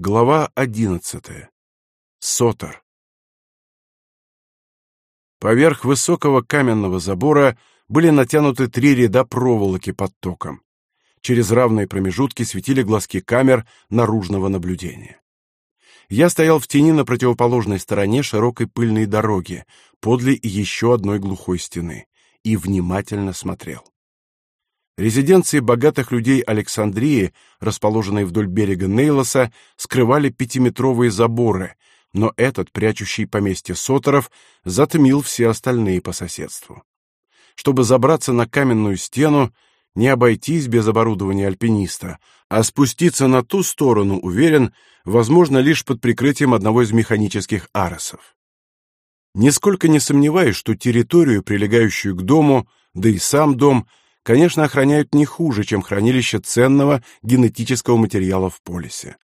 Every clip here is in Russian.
Глава одиннадцатая. Сотор. Поверх высокого каменного забора были натянуты три ряда проволоки под током. Через равные промежутки светили глазки камер наружного наблюдения. Я стоял в тени на противоположной стороне широкой пыльной дороги, подле еще одной глухой стены, и внимательно смотрел. Резиденции богатых людей Александрии, расположенные вдоль берега Нейлоса, скрывали пятиметровые заборы, но этот, прячущий поместье Соторов, затмил все остальные по соседству. Чтобы забраться на каменную стену, не обойтись без оборудования альпиниста, а спуститься на ту сторону, уверен, возможно лишь под прикрытием одного из механических аросов. Нисколько не сомневаюсь, что территорию, прилегающую к дому, да и сам дом — конечно, охраняют не хуже, чем хранилище ценного генетического материала в полисе.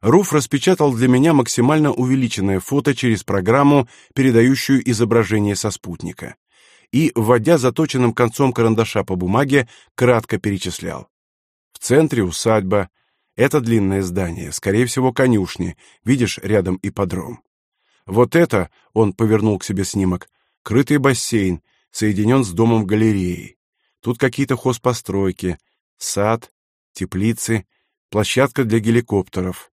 Руф распечатал для меня максимально увеличенное фото через программу, передающую изображение со спутника, и, вводя заточенным концом карандаша по бумаге, кратко перечислял. В центре усадьба. Это длинное здание, скорее всего, конюшни. Видишь, рядом ипподром. Вот это, он повернул к себе снимок, крытый бассейн, соединен с домом-галереей. Тут какие-то хозпостройки, сад, теплицы, площадка для геликоптеров.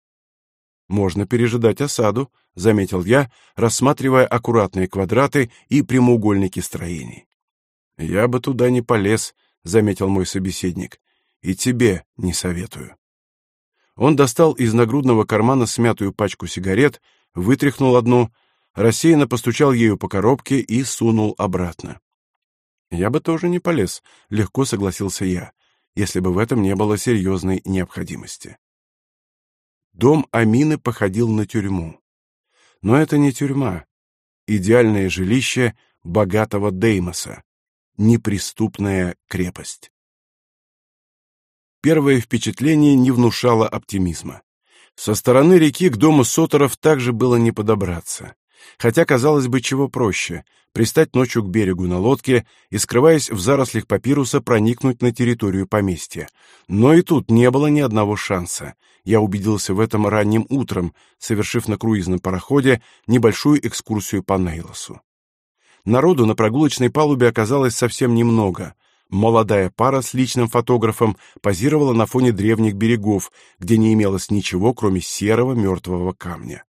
Можно пережидать осаду, заметил я, рассматривая аккуратные квадраты и прямоугольники строений. Я бы туда не полез, заметил мой собеседник. И тебе не советую. Он достал из нагрудного кармана смятую пачку сигарет, вытряхнул одну, рассеянно постучал ею по коробке и сунул обратно. Я бы тоже не полез, легко согласился я, если бы в этом не было серьезной необходимости. Дом Амины походил на тюрьму. Но это не тюрьма. Идеальное жилище богатого Деймоса. Неприступная крепость. Первое впечатление не внушало оптимизма. Со стороны реки к дому Соторов также было не подобраться. Хотя, казалось бы, чего проще — пристать ночью к берегу на лодке и, скрываясь в зарослях папируса, проникнуть на территорию поместья. Но и тут не было ни одного шанса. Я убедился в этом ранним утром, совершив на круизном пароходе небольшую экскурсию по Нейлосу. Народу на прогулочной палубе оказалось совсем немного. Молодая пара с личным фотографом позировала на фоне древних берегов, где не имелось ничего, кроме серого мертвого камня.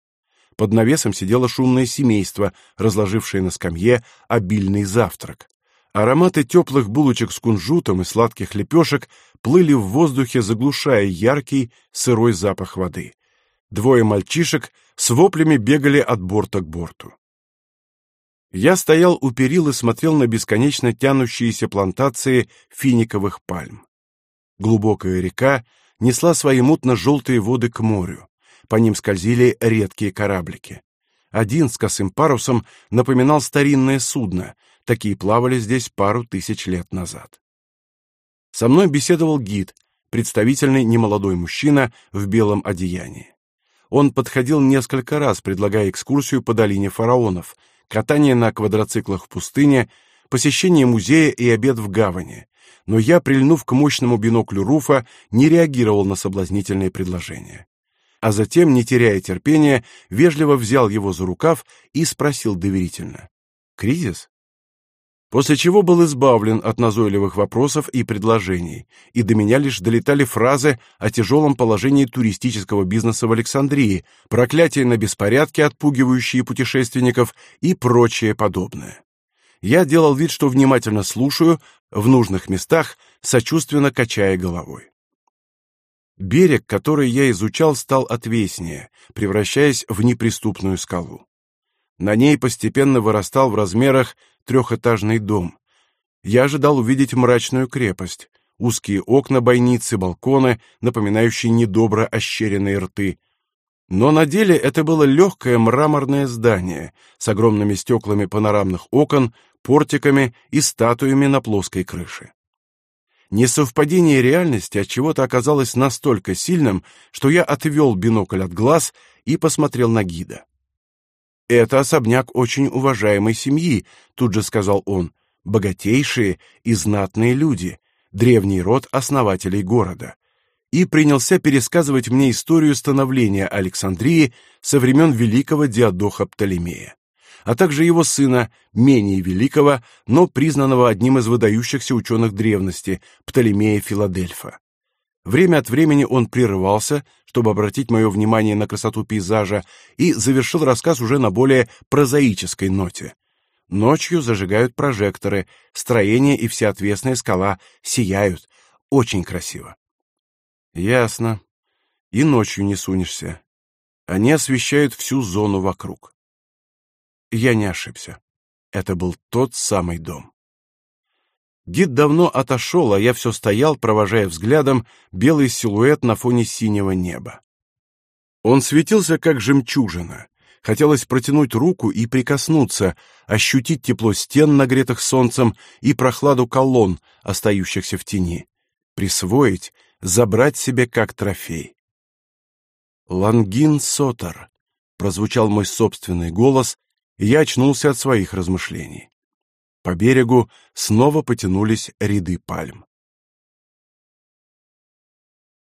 Под навесом сидело шумное семейство, разложившее на скамье обильный завтрак. Ароматы теплых булочек с кунжутом и сладких лепешек плыли в воздухе, заглушая яркий сырой запах воды. Двое мальчишек с воплями бегали от борта к борту. Я стоял у перил и смотрел на бесконечно тянущиеся плантации финиковых пальм. Глубокая река несла свои мутно-желтые воды к морю по ним скользили редкие кораблики. Один с косым парусом напоминал старинное судно, такие плавали здесь пару тысяч лет назад. Со мной беседовал гид, представительный немолодой мужчина в белом одеянии. Он подходил несколько раз, предлагая экскурсию по долине фараонов, катание на квадроциклах в пустыне, посещение музея и обед в гавани. Но я, прильнув к мощному биноклю Руфа, не реагировал на соблазнительные предложения а затем, не теряя терпения, вежливо взял его за рукав и спросил доверительно: "Кризис?" После чего был избавлен от назойливых вопросов и предложений, и до меня лишь долетали фразы о тяжелом положении туристического бизнеса в Александрии, проклятия на беспорядки, отпугивающие путешественников и прочее подобное. Я делал вид, что внимательно слушаю, в нужных местах сочувственно качая головой. Берег, который я изучал, стал отвеснее, превращаясь в неприступную скалу. На ней постепенно вырастал в размерах трехэтажный дом. Я ожидал увидеть мрачную крепость, узкие окна бойницы, балконы, напоминающие недобро ощеренные рты. Но на деле это было легкое мраморное здание с огромными стеклами панорамных окон, портиками и статуями на плоской крыше. Несовпадение реальности от чего-то оказалось настолько сильным, что я отвел бинокль от глаз и посмотрел на гида. Это особняк очень уважаемой семьи, тут же сказал он, богатейшие и знатные люди, древний род основателей города. и принялся пересказывать мне историю становления Александрии со времен великого Диадоха Птолемея, а также его сына, менее великого, но признанного одним из выдающихся ученых древности, Птолемея Филадельфа. Время от времени он прерывался, чтобы обратить мое внимание на красоту пейзажа, и завершил рассказ уже на более прозаической ноте. Ночью зажигают прожекторы, строение и вся отвесная скала сияют. Очень красиво. Ясно. И ночью не сунешься. Они освещают всю зону вокруг. Я не ошибся. Это был тот самый дом. Гид давно отошел, а я все стоял, провожая взглядом белый силуэт на фоне синего неба. Он светился, как жемчужина. Хотелось протянуть руку и прикоснуться, ощутить тепло стен, нагретых солнцем, и прохладу колонн, остающихся в тени. Присвоить забрать себе как трофей. «Лангин Сотар», — прозвучал мой собственный голос, и я очнулся от своих размышлений. По берегу снова потянулись ряды пальм.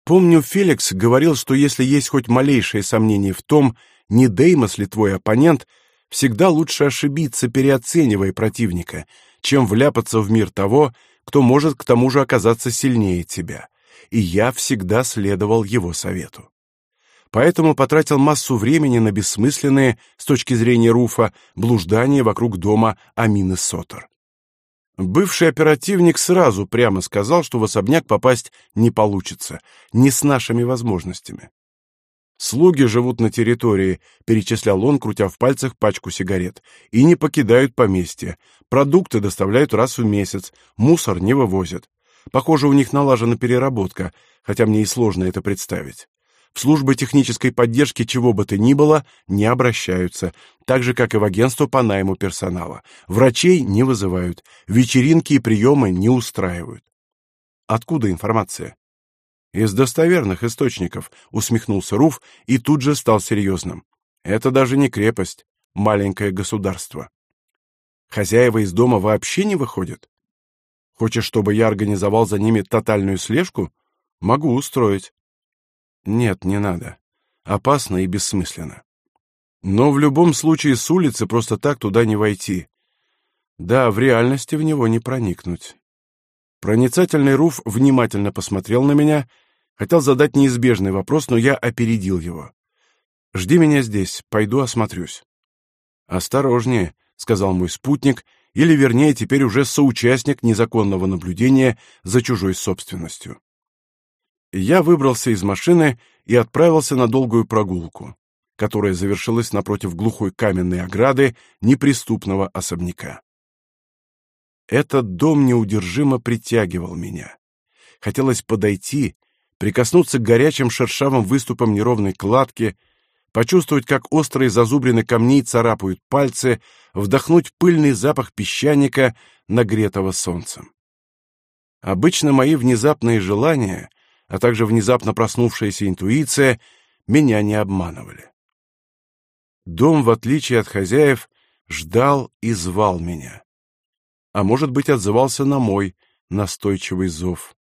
Помню, Феликс говорил, что если есть хоть малейшее сомнение в том, не Деймос ли твой оппонент, всегда лучше ошибиться, переоценивая противника, чем вляпаться в мир того, кто может к тому же оказаться сильнее тебя и я всегда следовал его совету. Поэтому потратил массу времени на бессмысленные, с точки зрения Руфа, блуждания вокруг дома Амины Сотер. Бывший оперативник сразу прямо сказал, что в особняк попасть не получится, не с нашими возможностями. Слуги живут на территории, перечислял он, крутя в пальцах пачку сигарет, и не покидают поместье. Продукты доставляют раз в месяц, мусор не вывозят. Похоже, у них налажена переработка, хотя мне и сложно это представить. В службы технической поддержки чего бы то ни было не обращаются, так же, как и в агентство по найму персонала. Врачей не вызывают, вечеринки и приемы не устраивают. Откуда информация? Из достоверных источников, усмехнулся Руф и тут же стал серьезным. Это даже не крепость, маленькое государство. Хозяева из дома вообще не выходят? Хочешь, чтобы я организовал за ними тотальную слежку? Могу устроить. Нет, не надо. Опасно и бессмысленно. Но в любом случае с улицы просто так туда не войти. Да, в реальности в него не проникнуть. Проницательный Руф внимательно посмотрел на меня, хотел задать неизбежный вопрос, но я опередил его. «Жди меня здесь, пойду осмотрюсь». «Осторожнее», — сказал мой спутник или, вернее, теперь уже соучастник незаконного наблюдения за чужой собственностью. Я выбрался из машины и отправился на долгую прогулку, которая завершилась напротив глухой каменной ограды неприступного особняка. Этот дом неудержимо притягивал меня. Хотелось подойти, прикоснуться к горячим шершавым выступам неровной кладки, почувствовать, как острые зазубрины камней царапают пальцы, вдохнуть пыльный запах песчаника, нагретого солнцем. Обычно мои внезапные желания, а также внезапно проснувшаяся интуиция меня не обманывали. Дом, в отличие от хозяев, ждал и звал меня. А может быть, отзывался на мой настойчивый зов.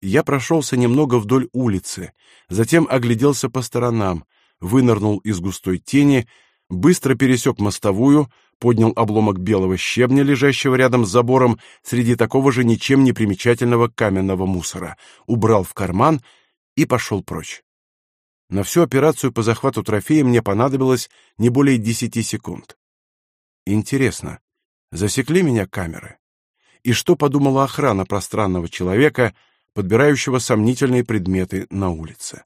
Я прошелся немного вдоль улицы, затем огляделся по сторонам, вынырнул из густой тени, быстро пересек мостовую, поднял обломок белого щебня, лежащего рядом с забором среди такого же ничем не примечательного каменного мусора, убрал в карман и пошел прочь. На всю операцию по захвату трофея мне понадобилось не более десяти секунд. Интересно, засекли меня камеры? И что подумала охрана пространного человека, подбирающего сомнительные предметы на улице.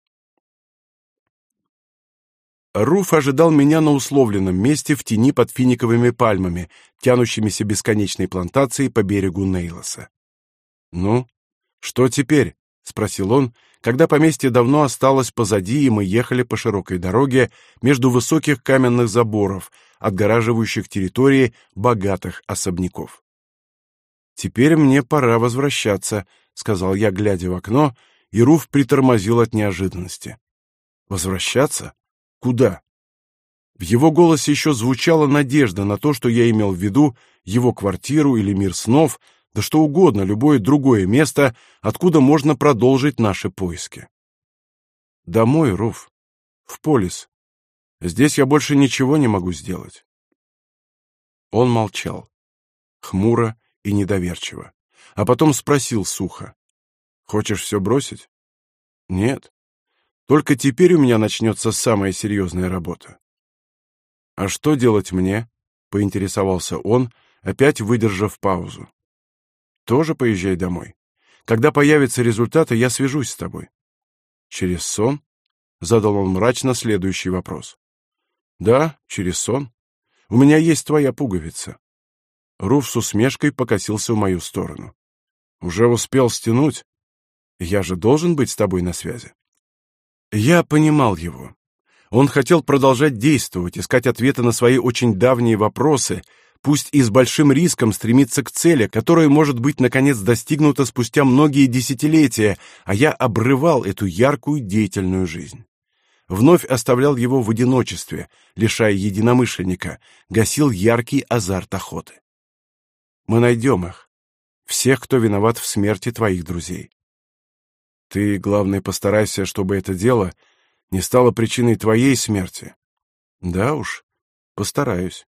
Руф ожидал меня на условленном месте в тени под финиковыми пальмами, тянущимися бесконечной плантацией по берегу Нейлоса. «Ну, что теперь?» — спросил он, когда поместье давно осталось позади, и мы ехали по широкой дороге между высоких каменных заборов, отгораживающих территории богатых особняков. «Теперь мне пора возвращаться», сказал я, глядя в окно, и Руф притормозил от неожиданности. Возвращаться? Куда? В его голосе еще звучала надежда на то, что я имел в виду его квартиру или мир снов, да что угодно, любое другое место, откуда можно продолжить наши поиски. Домой, Руф, в полис. Здесь я больше ничего не могу сделать. Он молчал, хмуро и недоверчиво, а потом спросил сухо. «Хочешь все бросить?» «Нет. Только теперь у меня начнется самая серьезная работа». «А что делать мне?» — поинтересовался он, опять выдержав паузу. «Тоже поезжай домой. Когда появятся результаты, я свяжусь с тобой». «Через сон?» — задал он мрачно следующий вопрос. «Да, через сон. У меня есть твоя пуговица». Руф с усмешкой покосился в мою сторону. «Уже успел стянуть? Я же должен быть с тобой на связи». Я понимал его. Он хотел продолжать действовать, искать ответы на свои очень давние вопросы, пусть и с большим риском стремиться к цели, которая может быть наконец достигнута спустя многие десятилетия, а я обрывал эту яркую деятельную жизнь вновь оставлял его в одиночестве, лишая единомышленника, гасил яркий азарт охоты. Мы найдем их, всех, кто виноват в смерти твоих друзей. Ты, главное, постарайся, чтобы это дело не стало причиной твоей смерти. Да уж, постараюсь.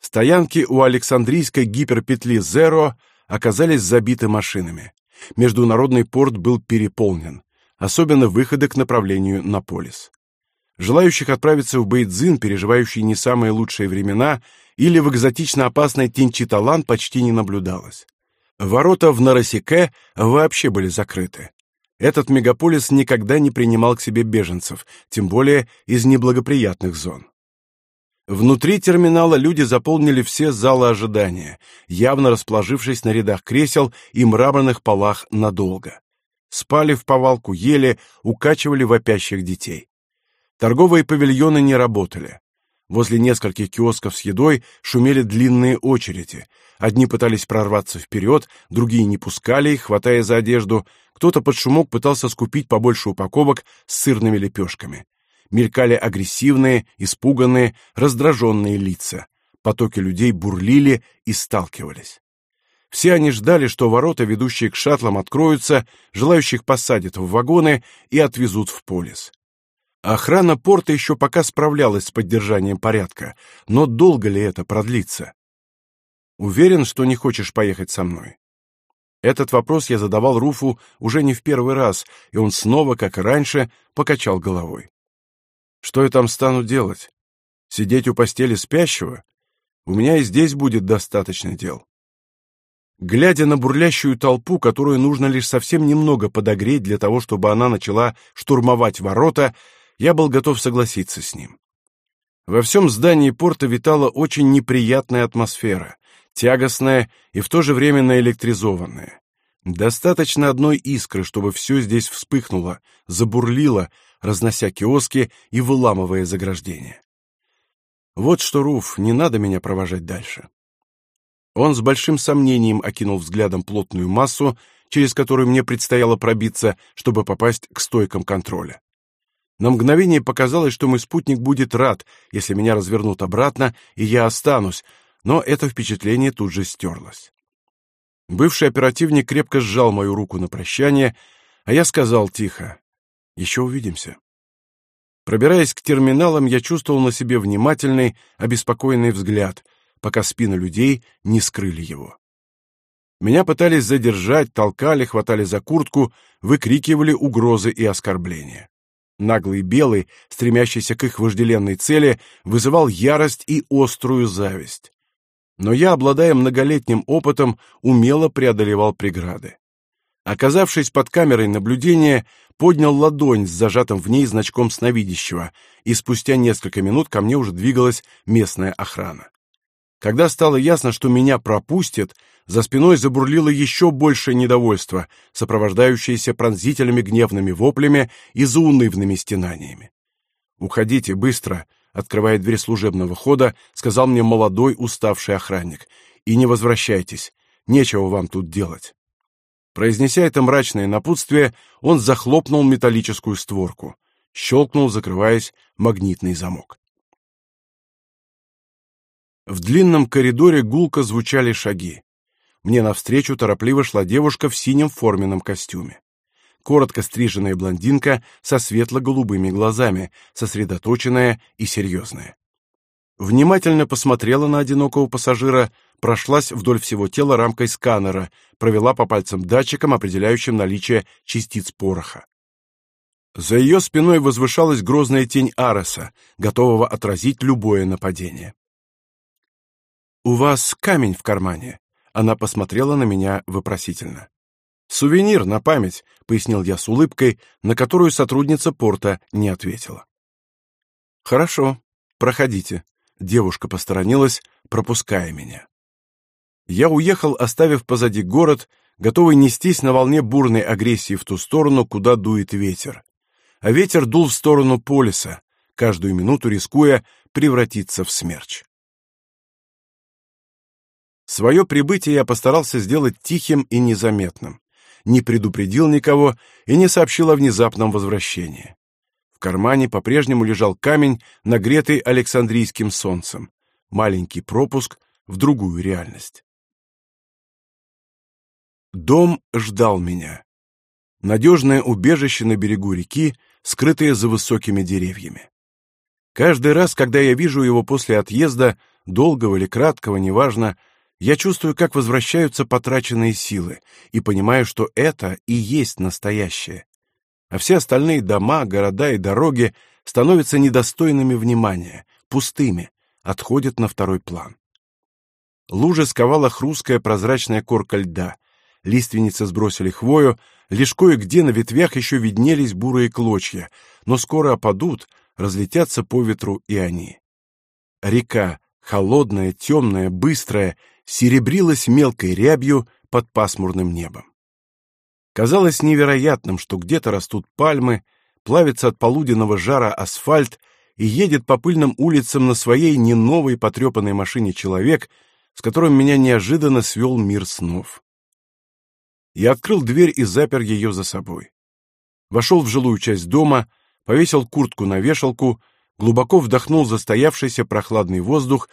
Стоянки у Александрийской гиперпетли «Зеро» оказались забиты машинами. Международный порт был переполнен особенно выходы к направлению на полис. Желающих отправиться в Бейдзин, переживающий не самые лучшие времена, или в экзотично опасной Тинчиталан почти не наблюдалось. Ворота в Нарасике вообще были закрыты. Этот мегаполис никогда не принимал к себе беженцев, тем более из неблагоприятных зон. Внутри терминала люди заполнили все залы ожидания, явно расположившись на рядах кресел и мраморных полах надолго спали в повалку, ели, укачивали вопящих детей. Торговые павильоны не работали. Возле нескольких киосков с едой шумели длинные очереди. Одни пытались прорваться вперед, другие не пускали их, хватая за одежду. Кто-то под шумок пытался скупить побольше упаковок с сырными лепешками. Мелькали агрессивные, испуганные, раздраженные лица. Потоки людей бурлили и сталкивались. Все они ждали, что ворота, ведущие к шаттлам, откроются, желающих посадят в вагоны и отвезут в полис. Охрана порта еще пока справлялась с поддержанием порядка, но долго ли это продлится? Уверен, что не хочешь поехать со мной? Этот вопрос я задавал Руфу уже не в первый раз, и он снова, как и раньше, покачал головой. Что я там стану делать? Сидеть у постели спящего? У меня и здесь будет достаточно дел. Глядя на бурлящую толпу, которую нужно лишь совсем немного подогреть для того, чтобы она начала штурмовать ворота, я был готов согласиться с ним. Во всем здании порта витала очень неприятная атмосфера, тягостная и в то же время наэлектризованная. Достаточно одной искры, чтобы все здесь вспыхнуло, забурлило, разнося киоски и выламывая заграждения. Вот что, Руф, не надо меня провожать дальше. Он с большим сомнением окинул взглядом плотную массу, через которую мне предстояло пробиться, чтобы попасть к стойкам контроля. На мгновение показалось, что мой спутник будет рад, если меня развернут обратно, и я останусь, но это впечатление тут же стерлось. Бывший оперативник крепко сжал мою руку на прощание, а я сказал тихо, «Еще увидимся». Пробираясь к терминалам, я чувствовал на себе внимательный, обеспокоенный взгляд — пока спины людей не скрыли его. Меня пытались задержать, толкали, хватали за куртку, выкрикивали угрозы и оскорбления. Наглый белый, стремящийся к их вожделенной цели, вызывал ярость и острую зависть. Но я, обладая многолетним опытом, умело преодолевал преграды. Оказавшись под камерой наблюдения, поднял ладонь с зажатым в ней значком сновидящего, и спустя несколько минут ко мне уже двигалась местная охрана. Когда стало ясно, что меня пропустят, за спиной забурлило еще большее недовольство, сопровождающееся пронзительными гневными воплями и заунывными стенаниями. «Уходите быстро», — открывая дверь служебного хода, сказал мне молодой уставший охранник, «и не возвращайтесь, нечего вам тут делать». Произнеся это мрачное напутствие, он захлопнул металлическую створку. Щелкнул, закрываясь, магнитный замок. В длинном коридоре гулко звучали шаги. Мне навстречу торопливо шла девушка в синем форменном костюме. Коротко стриженная блондинка со светло-голубыми глазами, сосредоточенная и серьезная. Внимательно посмотрела на одинокого пассажира, прошлась вдоль всего тела рамкой сканера, провела по пальцам датчиком, определяющим наличие частиц пороха. За ее спиной возвышалась грозная тень Ареса, готового отразить любое нападение. «У вас камень в кармане?» Она посмотрела на меня вопросительно. «Сувенир на память», — пояснил я с улыбкой, на которую сотрудница порта не ответила. «Хорошо, проходите». Девушка посторонилась, пропуская меня. Я уехал, оставив позади город, готовый нестись на волне бурной агрессии в ту сторону, куда дует ветер. А ветер дул в сторону полиса, каждую минуту рискуя превратиться в смерч. Свое прибытие я постарался сделать тихим и незаметным. Не предупредил никого и не сообщил о внезапном возвращении. В кармане по-прежнему лежал камень, нагретый Александрийским солнцем. Маленький пропуск в другую реальность. Дом ждал меня. Надежное убежище на берегу реки, скрытое за высокими деревьями. Каждый раз, когда я вижу его после отъезда, долгого или краткого, неважно, я чувствую, как возвращаются потраченные силы, и понимаю, что это и есть настоящее. А все остальные дома, города и дороги становятся недостойными внимания, пустыми, отходят на второй план. Лужи сковала хрусткая прозрачная корка льда. Лиственницы сбросили хвою, лишь кое-где на ветвях еще виднелись бурые клочья, но скоро опадут, разлетятся по ветру и они. Река, холодная, темная, быстрая, серебрилась мелкой рябью под пасмурным небом. Казалось невероятным, что где-то растут пальмы, плавится от полуденного жара асфальт и едет по пыльным улицам на своей не новой потрепанной машине человек, с которым меня неожиданно свел мир снов. Я открыл дверь и запер ее за собой. Вошел в жилую часть дома, повесил куртку на вешалку, глубоко вдохнул застоявшийся прохладный воздух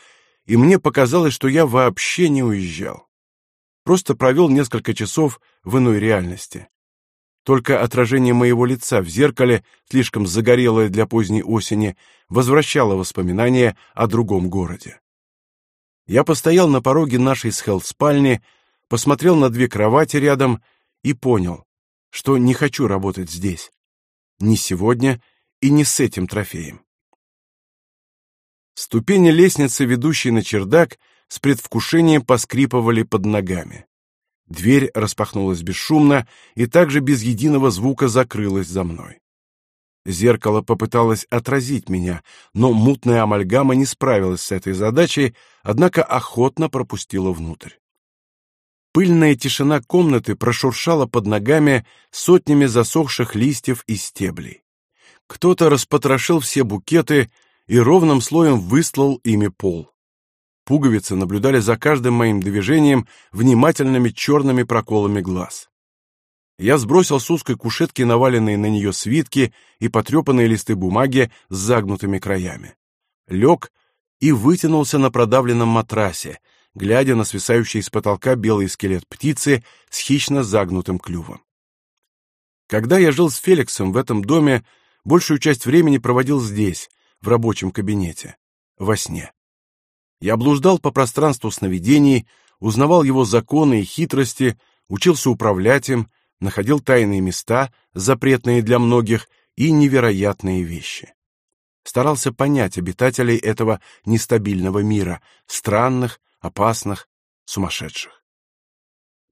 и мне показалось, что я вообще не уезжал. Просто провел несколько часов в иной реальности. Только отражение моего лица в зеркале, слишком загорелое для поздней осени, возвращало воспоминания о другом городе. Я постоял на пороге нашей с Хелл спальни, посмотрел на две кровати рядом и понял, что не хочу работать здесь. Ни сегодня и не с этим трофеем. Ступени лестницы, ведущей на чердак, с предвкушением поскрипывали под ногами. Дверь распахнулась бесшумно и также без единого звука закрылась за мной. Зеркало попыталось отразить меня, но мутная амальгама не справилась с этой задачей, однако охотно пропустила внутрь. Пыльная тишина комнаты прошуршала под ногами сотнями засохших листьев и стеблей. Кто-то распотрошил все букеты, и ровным слоем выстлал ими пол. Пуговицы наблюдали за каждым моим движением внимательными черными проколами глаз. Я сбросил с узкой кушетки наваленные на нее свитки и потрепанные листы бумаги с загнутыми краями. Лег и вытянулся на продавленном матрасе, глядя на свисающий с потолка белый скелет птицы с хищно загнутым клювом. Когда я жил с Феликсом в этом доме, большую часть времени проводил здесь, в рабочем кабинете, во сне. Я блуждал по пространству сновидений, узнавал его законы и хитрости, учился управлять им, находил тайные места, запретные для многих, и невероятные вещи. Старался понять обитателей этого нестабильного мира, странных, опасных, сумасшедших.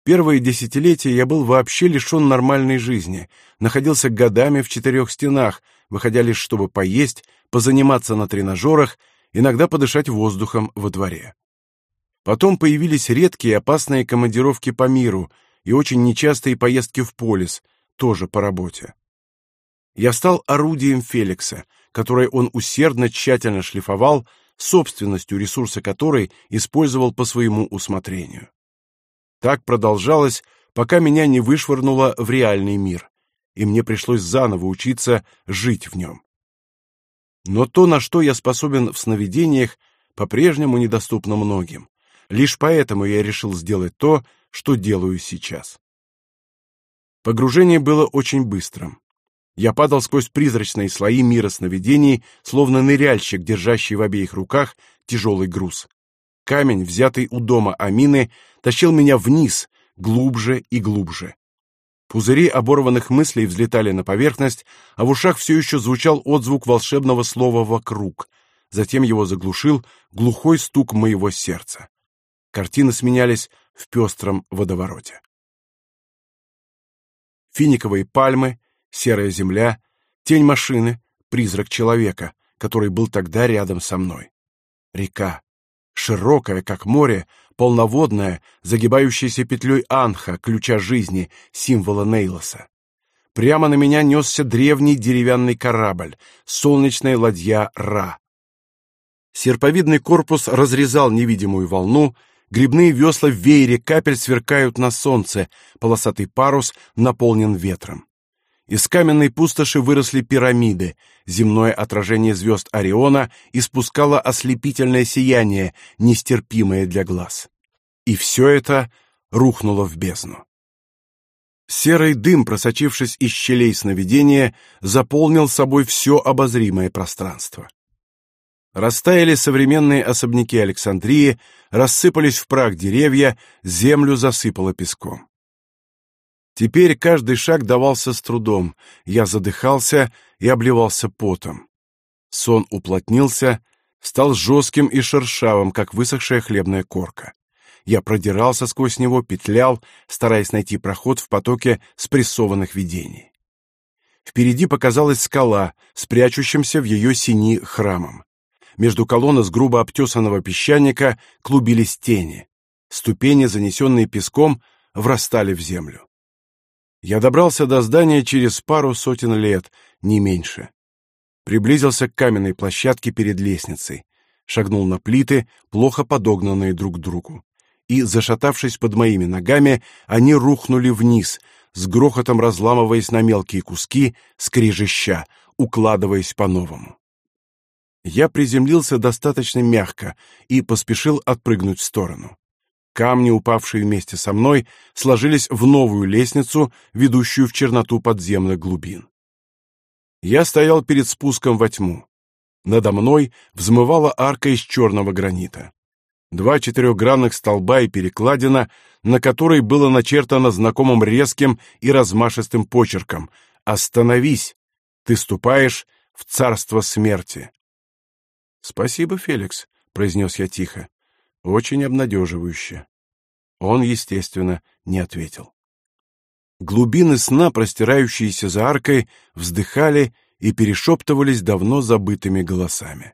Первые десятилетия я был вообще лишен нормальной жизни, находился годами в четырех стенах, выходя лишь чтобы поесть, позаниматься на тренажерах, иногда подышать воздухом во дворе. Потом появились редкие опасные командировки по миру и очень нечастые поездки в полис, тоже по работе. Я стал орудием Феликса, которое он усердно тщательно шлифовал, собственностью ресурса которой использовал по своему усмотрению. Так продолжалось, пока меня не вышвырнуло в реальный мир, и мне пришлось заново учиться жить в нем. Но то, на что я способен в сновидениях, по-прежнему недоступно многим. Лишь поэтому я решил сделать то, что делаю сейчас. Погружение было очень быстрым. Я падал сквозь призрачные слои мира сновидений, словно ныряльщик, держащий в обеих руках тяжелый груз. Камень, взятый у дома Амины, тащил меня вниз, глубже и глубже. Пузыри оборванных мыслей взлетали на поверхность, а в ушах все еще звучал отзвук волшебного слова «вокруг». Затем его заглушил глухой стук моего сердца. Картины сменялись в пестром водовороте. Финиковые пальмы, серая земля, тень машины, призрак человека, который был тогда рядом со мной. Река, широкая, как море, полноводная, загибающаяся петлей анха, ключа жизни, символа Нейлоса. Прямо на меня несся древний деревянный корабль, солнечная ладья Ра. Серповидный корпус разрезал невидимую волну, грибные весла в веере капель сверкают на солнце, полосатый парус наполнен ветром. Из каменной пустоши выросли пирамиды. Земное отражение звезд Ориона испускало ослепительное сияние, нестерпимое для глаз. И все это рухнуло в бездну. Серый дым, просочившись из щелей сновидения, заполнил собой все обозримое пространство. Растаяли современные особняки Александрии, рассыпались в прах деревья, землю засыпало песком. Теперь каждый шаг давался с трудом. Я задыхался и обливался потом. Сон уплотнился, стал жестким и шершавым, как высохшая хлебная корка. Я продирался сквозь него, петлял, стараясь найти проход в потоке спрессованных видений. Впереди показалась скала с в ее сини храмом. Между колонн из грубо обтесанного песчаника клубились тени. Ступени, занесенные песком, врастали в землю. Я добрался до здания через пару сотен лет, не меньше. Приблизился к каменной площадке перед лестницей, шагнул на плиты, плохо подогнанные друг к другу. И, зашатавшись под моими ногами, они рухнули вниз, с грохотом разламываясь на мелкие куски, скрежеща, укладываясь по-новому. Я приземлился достаточно мягко и поспешил отпрыгнуть в сторону. Камни, упавшие вместе со мной, сложились в новую лестницу, ведущую в черноту подземных глубин. Я стоял перед спуском во тьму. Надо мной взмывала арка из черного гранита. Два четырехгранных столба и перекладина, на которой было начертано знакомым резким и размашистым почерком «Остановись! Ты ступаешь в царство смерти!» «Спасибо, Феликс», — произнес я тихо. Очень обнадеживающе. Он, естественно, не ответил. Глубины сна, простирающиеся за аркой, вздыхали и перешептывались давно забытыми голосами.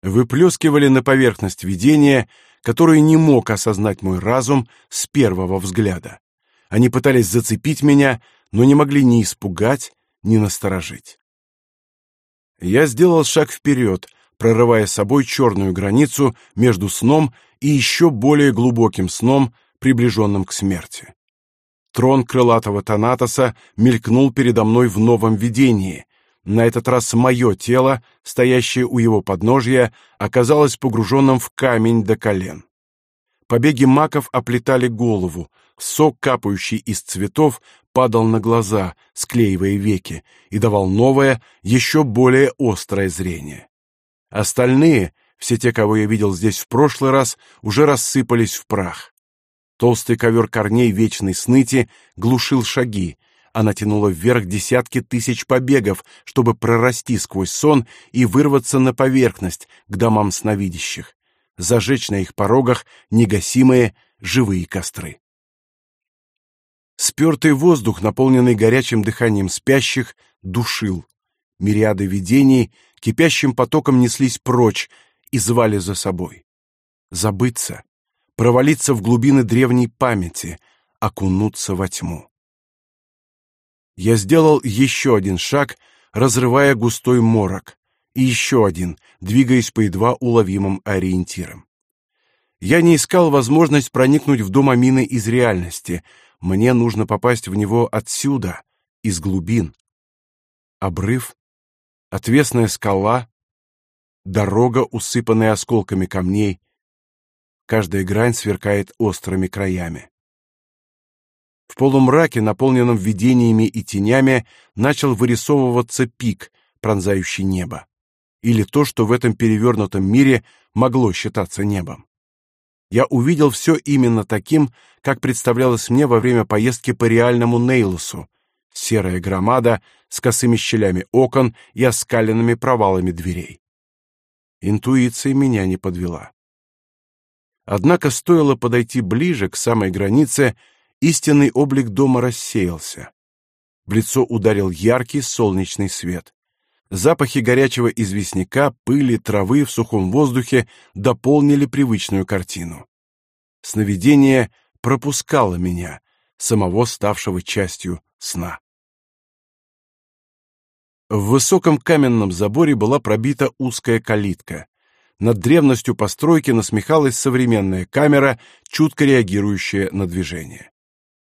Выплескивали на поверхность видения, которые не мог осознать мой разум с первого взгляда. Они пытались зацепить меня, но не могли ни испугать, ни насторожить. Я сделал шаг вперед, прорывая собой черную границу между сном и еще более глубоким сном, приближенным к смерти. Трон крылатого Танатоса мелькнул передо мной в новом видении. На этот раз мое тело, стоящее у его подножья, оказалось погруженным в камень до колен. Побеги маков оплетали голову, сок, капающий из цветов, падал на глаза, склеивая веки, и давал новое, еще более острое зрение. Остальные, все те, кого я видел здесь в прошлый раз, уже рассыпались в прах. Толстый ковер корней вечной сныти глушил шаги, она тянула вверх десятки тысяч побегов, чтобы прорасти сквозь сон и вырваться на поверхность к домам сновидящих, зажечь на их порогах негасимые живые костры. Спертый воздух, наполненный горячим дыханием спящих, душил. Мириады видений кипящим потоком неслись прочь и звали за собой. Забыться, провалиться в глубины древней памяти, окунуться во тьму. Я сделал еще один шаг, разрывая густой морок, и еще один, двигаясь по едва уловимым ориентирам. Я не искал возможность проникнуть в дом Амины из реальности. Мне нужно попасть в него отсюда, из глубин. Обрыв, отвесная скала, дорога, усыпанная осколками камней. Каждая грань сверкает острыми краями. В полумраке, наполненном видениями и тенями, начал вырисовываться пик, пронзающий небо. Или то, что в этом перевернутом мире могло считаться небом. Я увидел все именно таким, как представлялось мне во время поездки по реальному Нейлосу. Серая громада с косыми щелями окон и оскаленными провалами дверей. Интуиция меня не подвела. Однако стоило подойти ближе к самой границе, истинный облик дома рассеялся. В лицо ударил яркий солнечный свет. Запахи горячего известняка, пыли, травы в сухом воздухе дополнили привычную картину. Сновидение пропускало меня, самого ставшего частью сна. В высоком каменном заборе была пробита узкая калитка. Над древностью постройки насмехалась современная камера, чутко реагирующая на движение.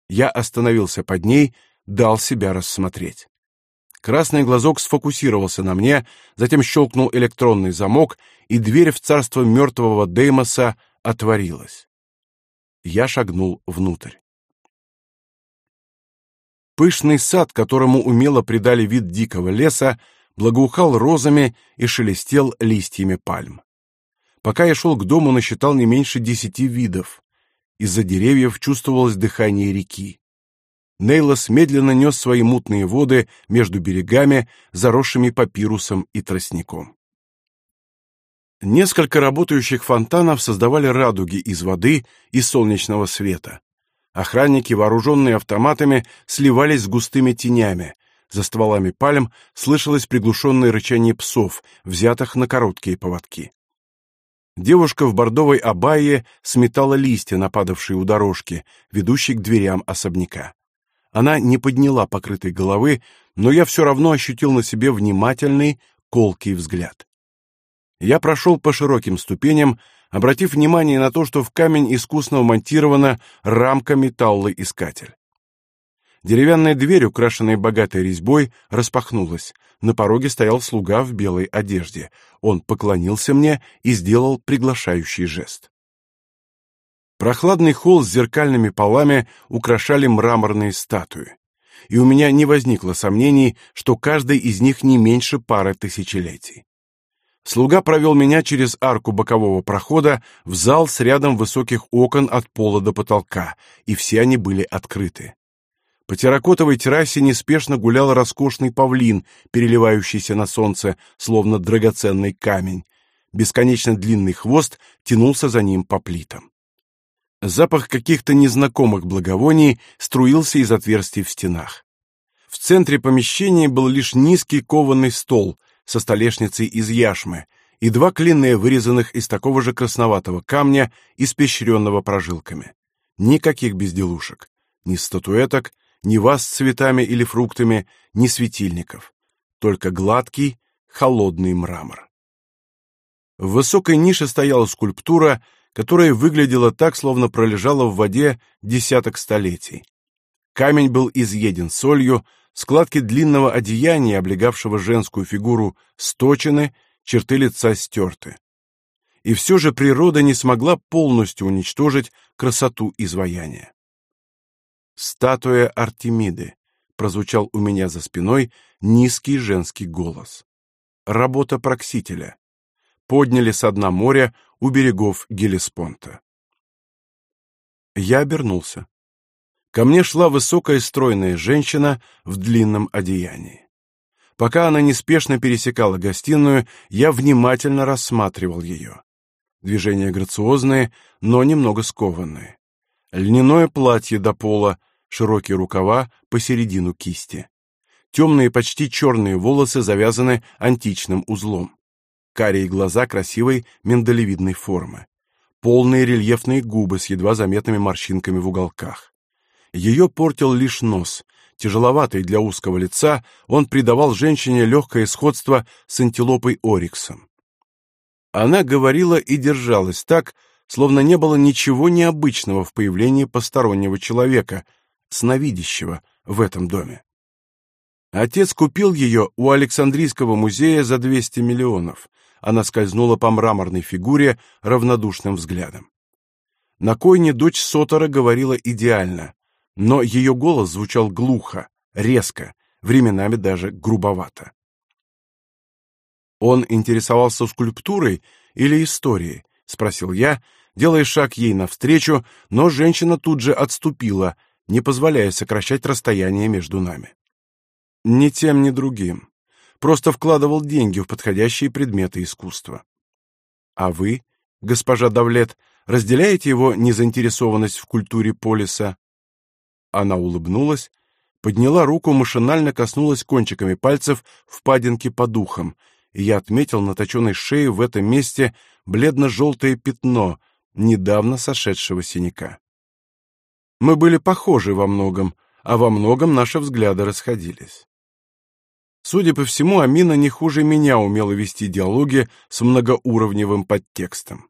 Я остановился под ней, дал себя рассмотреть. Красный глазок сфокусировался на мне, затем щелкнул электронный замок, и дверь в царство мертвого Деймоса отворилась. Я шагнул внутрь. Пышный сад, которому умело придали вид дикого леса, благоухал розами и шелестел листьями пальм. Пока я шел к дому, насчитал не меньше десяти видов. Из-за деревьев чувствовалось дыхание реки. Нейлос медленно нес свои мутные воды между берегами, заросшими папирусом и тростником. Несколько работающих фонтанов создавали радуги из воды и солнечного света. Охранники, вооруженные автоматами, сливались с густыми тенями. За стволами пальм слышалось приглушенное рычание псов, взятых на короткие поводки. Девушка в бордовой абайе сметала листья, нападавшие у дорожки, ведущей к дверям особняка. Она не подняла покрытой головы, но я все равно ощутил на себе внимательный, колкий взгляд. Я прошел по широким ступеням, обратив внимание на то, что в камень искусно вмонтирована рамка металлоискатель. Деревянная дверь, украшенная богатой резьбой, распахнулась. На пороге стоял слуга в белой одежде. Он поклонился мне и сделал приглашающий жест. Прохладный холл с зеркальными полами украшали мраморные статуи. И у меня не возникло сомнений, что каждый из них не меньше пары тысячелетий. Слуга провел меня через арку бокового прохода в зал с рядом высоких окон от пола до потолка, и все они были открыты. По терракотовой террасе неспешно гулял роскошный павлин, переливающийся на солнце, словно драгоценный камень. Бесконечно длинный хвост тянулся за ним по плитам. Запах каких-то незнакомых благовоний струился из отверстий в стенах. В центре помещения был лишь низкий кованый стол со столешницей из яшмы и два клинные, вырезанных из такого же красноватого камня, испещренного прожилками. Никаких безделушек, ни статуэток, ни ваз с цветами или фруктами, ни светильников, только гладкий, холодный мрамор. В высокой нише стояла скульптура, которая выглядела так, словно пролежала в воде десяток столетий. Камень был изъеден солью, складки длинного одеяния, облегавшего женскую фигуру, сточены, черты лица стерты. И все же природа не смогла полностью уничтожить красоту изваяния. Статуя Артемиды, прозвучал у меня за спиной низкий женский голос. Работа проксителя. Подняли с дна моря у берегов Гелеспонта. Я обернулся. Ко мне шла высокая стройная женщина в длинном одеянии. Пока она неспешно пересекала гостиную, я внимательно рассматривал ее. Движения грациозные, но немного скованные. Льняное платье до пола, широкие рукава посередину кисти. Темные, почти черные волосы завязаны античным узлом. Карие глаза красивой миндалевидной формы. Полные рельефные губы с едва заметными морщинками в уголках. Ее портил лишь нос. Тяжеловатый для узкого лица, он придавал женщине легкое сходство с антилопой Ориксом. Она говорила и держалась так, словно не было ничего необычного в появлении постороннего человека, сновидящего в этом доме. Отец купил ее у Александрийского музея за 200 миллионов, она скользнула по мраморной фигуре равнодушным взглядом. На койне дочь Сотора говорила идеально, но ее голос звучал глухо, резко, временами даже грубовато. Он интересовался скульптурой или историей, спросил я, делая шаг ей навстречу, но женщина тут же отступила, не позволяя сокращать расстояние между нами. Ни тем, ни другим. Просто вкладывал деньги в подходящие предметы искусства. А вы, госпожа Давлет, разделяете его незаинтересованность в культуре полиса? Она улыбнулась, подняла руку, машинально коснулась кончиками пальцев впадинки под ухом, и я отметил на точенной шее в этом месте бледно-желтое пятно, недавно сошедшего синяка. Мы были похожи во многом, а во многом наши взгляды расходились. Судя по всему, Амина не хуже меня умела вести диалоги с многоуровневым подтекстом.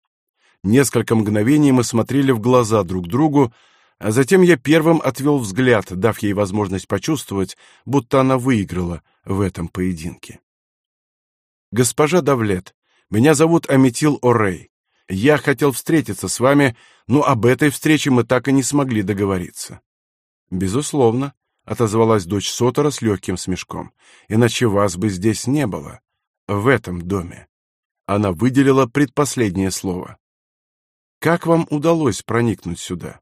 Несколько мгновений мы смотрели в глаза друг другу, а затем я первым отвел взгляд, дав ей возможность почувствовать, будто она выиграла в этом поединке. «Госпожа Давлет, меня зовут Аметил Орей. Я хотел встретиться с вами, но об этой встрече мы так и не смогли договориться». «Безусловно», отозвалась дочь Сотора с легким смешком. Иначе вас бы здесь не было. В этом доме. Она выделила предпоследнее слово. Как вам удалось проникнуть сюда?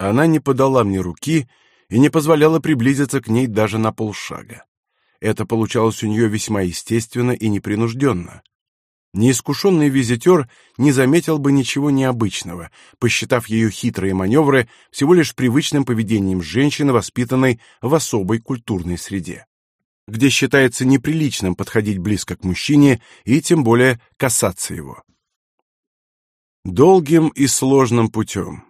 Она не подала мне руки и не позволяла приблизиться к ней даже на полшага. Это получалось у нее весьма естественно и непринужденно. Неискушенный визитер не заметил бы ничего необычного, посчитав ее хитрые маневры всего лишь привычным поведением женщины, воспитанной в особой культурной среде, где считается неприличным подходить близко к мужчине и тем более касаться его. Долгим и сложным путем.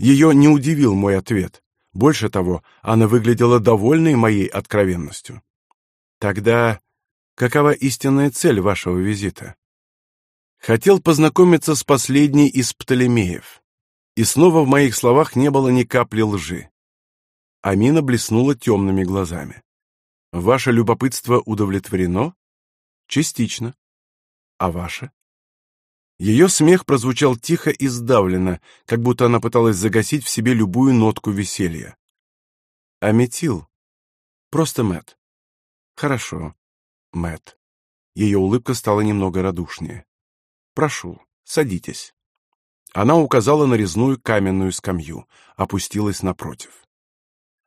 Ее не удивил мой ответ. Больше того, она выглядела довольной моей откровенностью. Тогда какова истинная цель вашего визита? Хотел познакомиться с последней из Птолемеев. И снова в моих словах не было ни капли лжи. Амина блеснула темными глазами. Ваше любопытство удовлетворено? Частично. А ваше? Ее смех прозвучал тихо и сдавленно, как будто она пыталась загасить в себе любую нотку веселья. Аметил. Просто Мэт. Хорошо, Мэт. Ее улыбка стала немного радушнее. Прошу, садитесь. Она указала на резную каменную скамью, опустилась напротив.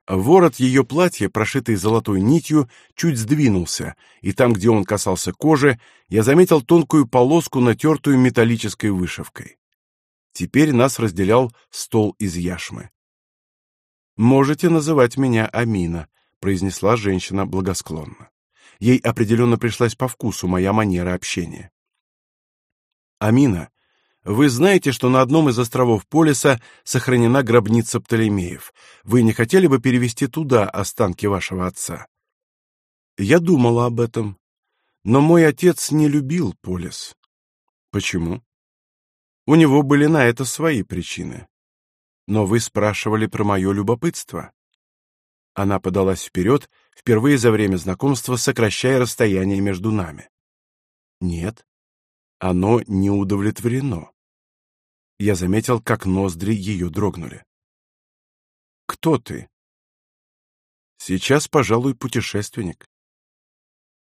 Ворот ее платья, прошитый золотой нитью, чуть сдвинулся, и там, где он касался кожи, я заметил тонкую полоску, натертую металлической вышивкой. Теперь нас разделял стол из яшмы. «Можете называть меня Амина», — произнесла женщина благосклонно. Ей определенно пришлась по вкусу моя манера общения. Амина, вы знаете, что на одном из островов Полиса сохранена гробница Птолемеев. Вы не хотели бы перевести туда останки вашего отца? Я думала об этом, но мой отец не любил Полис. Почему? У него были на это свои причины. Но вы спрашивали про мое любопытство. Она подалась вперед, впервые за время знакомства сокращая расстояние между нами. Нет, оно не удовлетворено. Я заметил, как ноздри ее дрогнули. Кто ты? Сейчас, пожалуй, путешественник.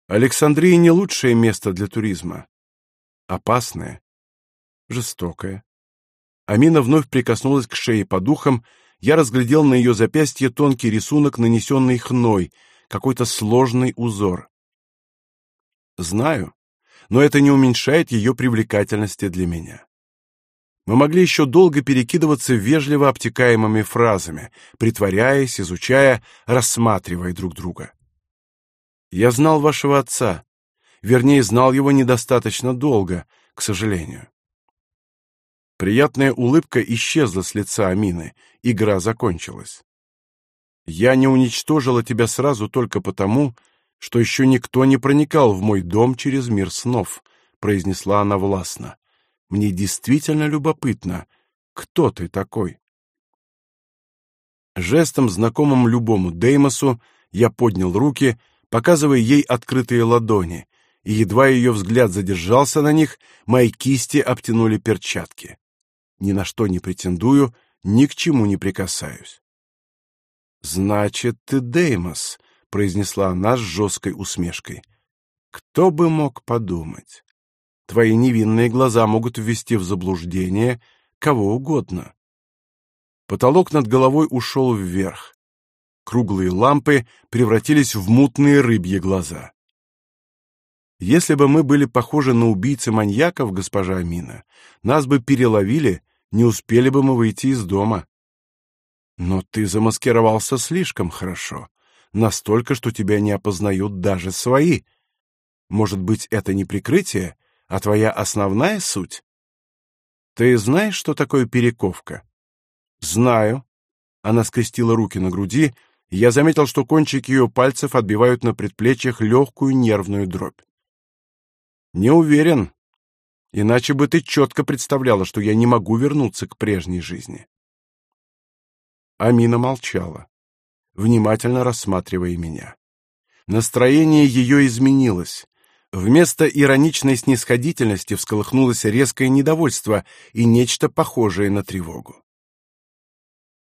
Александрия не лучшее место для туризма. Опасное, жестокое. Амина вновь прикоснулась к шее по духам, я разглядел на ее запястье тонкий рисунок, нанесенный хной, какой-то сложный узор. Знаю, но это не уменьшает ее привлекательности для меня. Мы могли еще долго перекидываться вежливо обтекаемыми фразами, притворяясь, изучая, рассматривая друг друга. Я знал вашего отца, вернее, знал его недостаточно долго, к сожалению. Приятная улыбка исчезла с лица Амины, игра закончилась. Я не уничтожила тебя сразу только потому, что еще никто не проникал в мой дом через мир снов, произнесла она властно. Мне действительно любопытно, кто ты такой. Жестом, знакомым любому Деймосу, я поднял руки, показывая ей открытые ладони, и едва ее взгляд задержался на них, мои кисти обтянули перчатки. Ни на что не претендую, ни к чему не прикасаюсь. «Значит, ты Деймос», — произнесла она с жесткой усмешкой. «Кто бы мог подумать? Твои невинные глаза могут ввести в заблуждение кого угодно». Потолок над головой ушел вверх. Круглые лампы превратились в мутные рыбьи глаза. Если бы мы были похожи на убийцы-маньяков, госпожа Амина, нас бы переловили, не успели бы мы выйти из дома. Но ты замаскировался слишком хорошо, настолько, что тебя не опознают даже свои. Может быть, это не прикрытие, а твоя основная суть? Ты знаешь, что такое перековка? Знаю. Она скрестила руки на груди, и я заметил, что кончики ее пальцев отбивают на предплечьях легкую нервную дробь. Не уверен. Иначе бы ты четко представляла, что я не могу вернуться к прежней жизни. Амина молчала, внимательно рассматривая меня. Настроение ее изменилось. Вместо ироничной снисходительности всколыхнулось резкое недовольство и нечто похожее на тревогу.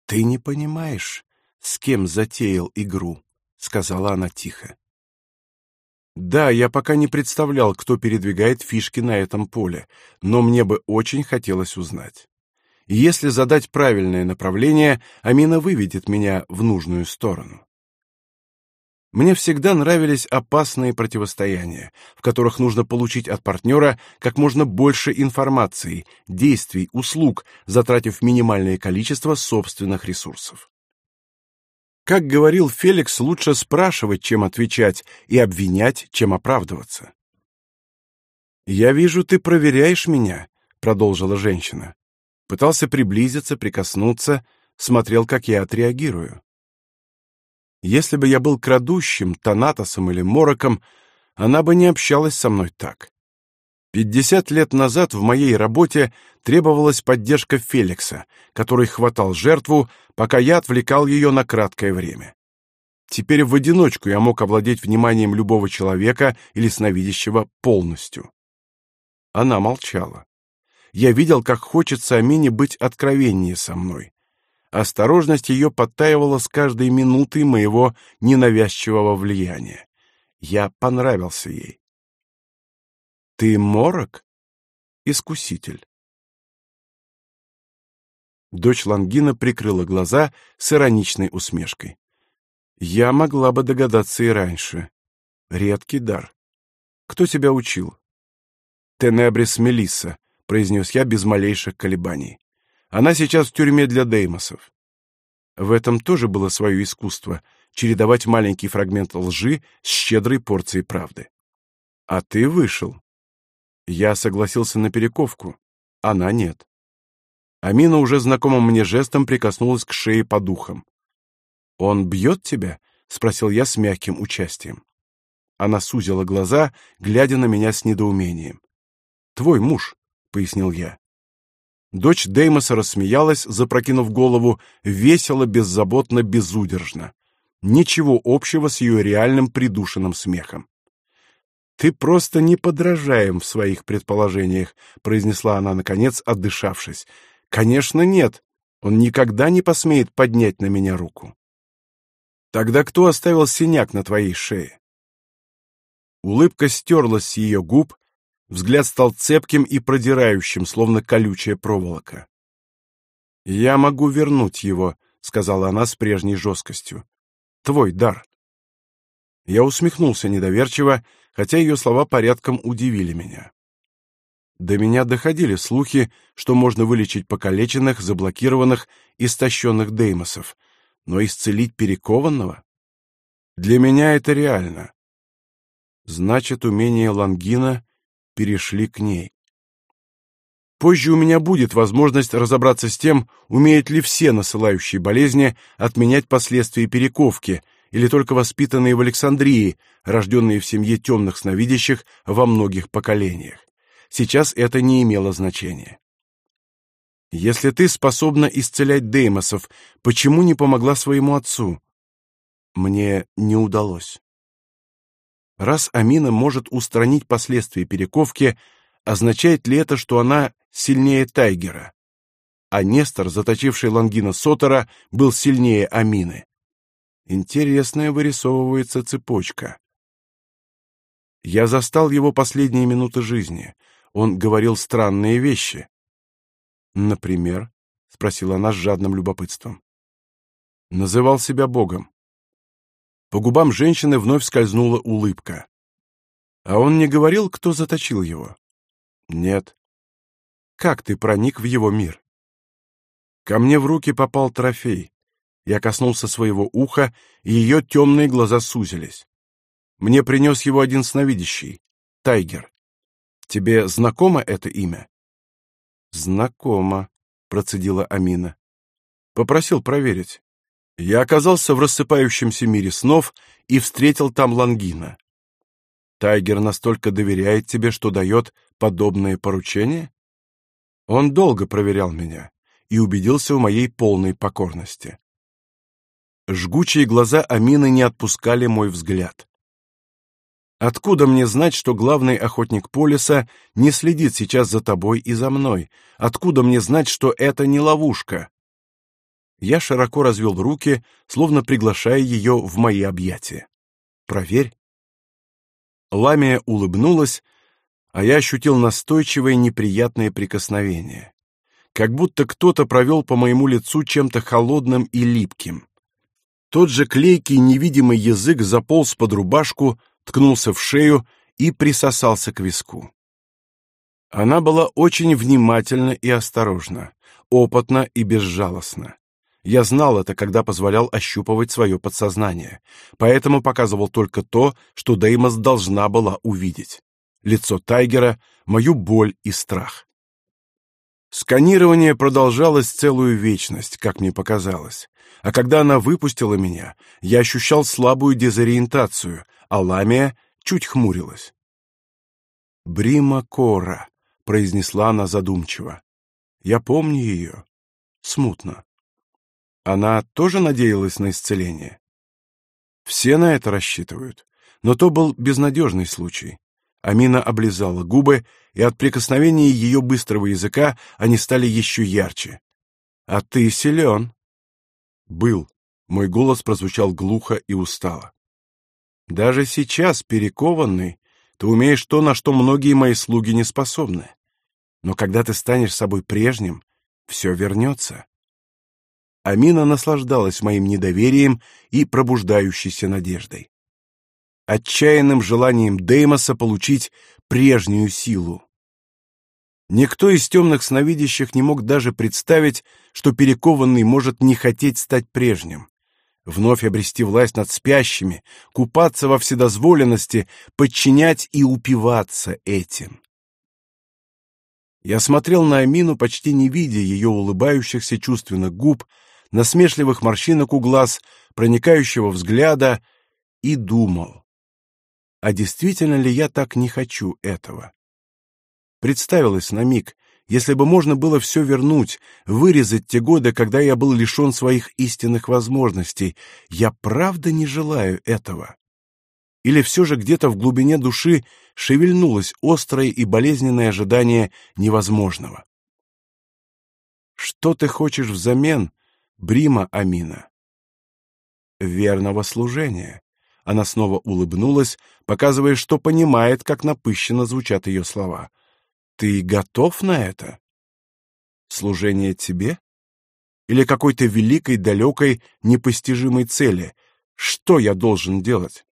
«Ты не понимаешь, с кем затеял игру», — сказала она тихо. Да, я пока не представлял, кто передвигает фишки на этом поле, но мне бы очень хотелось узнать. если задать правильное направление, Амина выведет меня в нужную сторону. Мне всегда нравились опасные противостояния, в которых нужно получить от партнера как можно больше информации, действий, услуг, затратив минимальное количество собственных ресурсов. Как говорил Феликс, лучше спрашивать, чем отвечать, и обвинять, чем оправдываться. «Я вижу, ты проверяешь меня», — продолжила женщина. Пытался приблизиться, прикоснуться, смотрел, как я отреагирую. Если бы я был крадущим, Танатосом или Мороком, она бы не общалась со мной так. Пятьдесят лет назад в моей работе требовалась поддержка Феликса, который хватал жертву, пока я отвлекал ее на краткое время. Теперь в одиночку я мог овладеть вниманием любого человека или сновидящего полностью. Она молчала. Я видел, как хочется Амине быть откровеннее со мной. Осторожность ее подтаивала с каждой минутой моего ненавязчивого влияния. Я понравился ей. Ты морок? Искуситель. Дочь Лангина прикрыла глаза с ироничной усмешкой. Я могла бы догадаться и раньше. Редкий дар. Кто тебя учил? Тенебрис Мелисса, произнес я без малейших колебаний. Она сейчас в тюрьме для деймосов. В этом тоже было свое искусство — чередовать маленький фрагмент лжи с щедрой порцией правды. А ты вышел. Я согласился на перековку, она нет. Амина уже знакомым мне жестом прикоснулась к шее по духам. «Он бьет тебя?» — спросил я с мягким участием. Она сузила глаза, глядя на меня с недоумением. «Твой муж», — пояснил я. Дочь Деймоса рассмеялась, запрокинув голову, весело, беззаботно, безудержно. Ничего общего с ее реальным придушенным смехом. Ты просто неподражаем в своих предположениях, произнесла она наконец, отдышавшись. Конечно, нет. Он никогда не посмеет поднять на меня руку. Тогда кто оставил синяк на твоей шее? Улыбка стерлась с ее губ, взгляд стал цепким и продирающим, словно колючая проволока. Я могу вернуть его, сказала она с прежней жесткостью. Твой дар. Я усмехнулся недоверчиво, хотя ее слова порядком удивили меня. До меня доходили слухи, что можно вылечить покалеченных, заблокированных, истощенных деймосов, но исцелить перекованного? Для меня это реально. Значит, умения Лангина перешли к ней. Позже у меня будет возможность разобраться с тем, умеют ли все насылающие болезни отменять последствия перековки — или только воспитанные в Александрии, рожденные в семье темных сновидящих во многих поколениях. Сейчас это не имело значения. Если ты способна исцелять деймосов, почему не помогла своему отцу? Мне не удалось. Раз Амина может устранить последствия перековки, означает ли это, что она сильнее Тайгера? А Нестор, заточивший Лангина Сотора, был сильнее Амины. Интересная вырисовывается цепочка. Я застал его последние минуты жизни. Он говорил странные вещи. Например, спросила она с жадным любопытством. Называл себя богом. По губам женщины вновь скользнула улыбка. А он не говорил, кто заточил его? Нет. Как ты проник в его мир? Ко мне в руки попал трофей. Я коснулся своего уха, и ее темные глаза сузились. Мне принес его один сновидящий — Тайгер. Тебе знакомо это имя? Знакомо, процедила Амина. Попросил проверить. Я оказался в рассыпающемся мире снов и встретил там Лангина. Тайгер настолько доверяет тебе, что дает подобные поручения? Он долго проверял меня и убедился в моей полной покорности. Жгучие глаза Амины не отпускали мой взгляд. Откуда мне знать, что главный охотник Полиса не следит сейчас за тобой и за мной? Откуда мне знать, что это не ловушка? Я широко развел руки, словно приглашая ее в мои объятия. Проверь. Ламия улыбнулась, а я ощутил настойчивое неприятное прикосновение. Как будто кто-то провел по моему лицу чем-то холодным и липким. Тот же клейкий невидимый язык заполз под рубашку, ткнулся в шею и присосался к виску. Она была очень внимательна и осторожна, опытна и безжалостна. Я знал это, когда позволял ощупывать свое подсознание, поэтому показывал только то, что Деймос должна была увидеть. Лицо Тайгера, мою боль и страх. Сканирование продолжалось целую вечность, как мне показалось. А когда она выпустила меня, я ощущал слабую дезориентацию, а Ламия чуть хмурилась. «Брима Кора», — произнесла она задумчиво. «Я помню ее. Смутно. Она тоже надеялась на исцеление?» «Все на это рассчитывают. Но то был безнадежный случай». Амина облизала губы, и от прикосновения ее быстрого языка они стали еще ярче. «А ты силен». «Был». Мой голос прозвучал глухо и устало. Даже сейчас, перекованный, ты умеешь то, на что многие мои слуги не способны. Но когда ты станешь собой прежним, все вернется. Амина наслаждалась моим недоверием и пробуждающейся надеждой. Отчаянным желанием Деймоса получить прежнюю силу. Никто из темных сновидящих не мог даже представить, что перекованный может не хотеть стать прежним вновь обрести власть над спящими, купаться во вседозволенности, подчинять и упиваться этим. Я смотрел на Амину, почти не видя ее улыбающихся чувственных губ, насмешливых морщинок у глаз, проникающего взгляда, и думал, а действительно ли я так не хочу этого? Представилось на миг, если бы можно было все вернуть, вырезать те годы, когда я был лишен своих истинных возможностей, я правда не желаю этого. Или все же где-то в глубине души шевельнулось острое и болезненное ожидание невозможного. Что ты хочешь взамен, Брима Амина? Верного служения. Она снова улыбнулась, показывая, что понимает, как напыщенно звучат ее слова. Ты готов на это? Служение тебе? Или какой-то великой, далекой, непостижимой цели? Что я должен делать?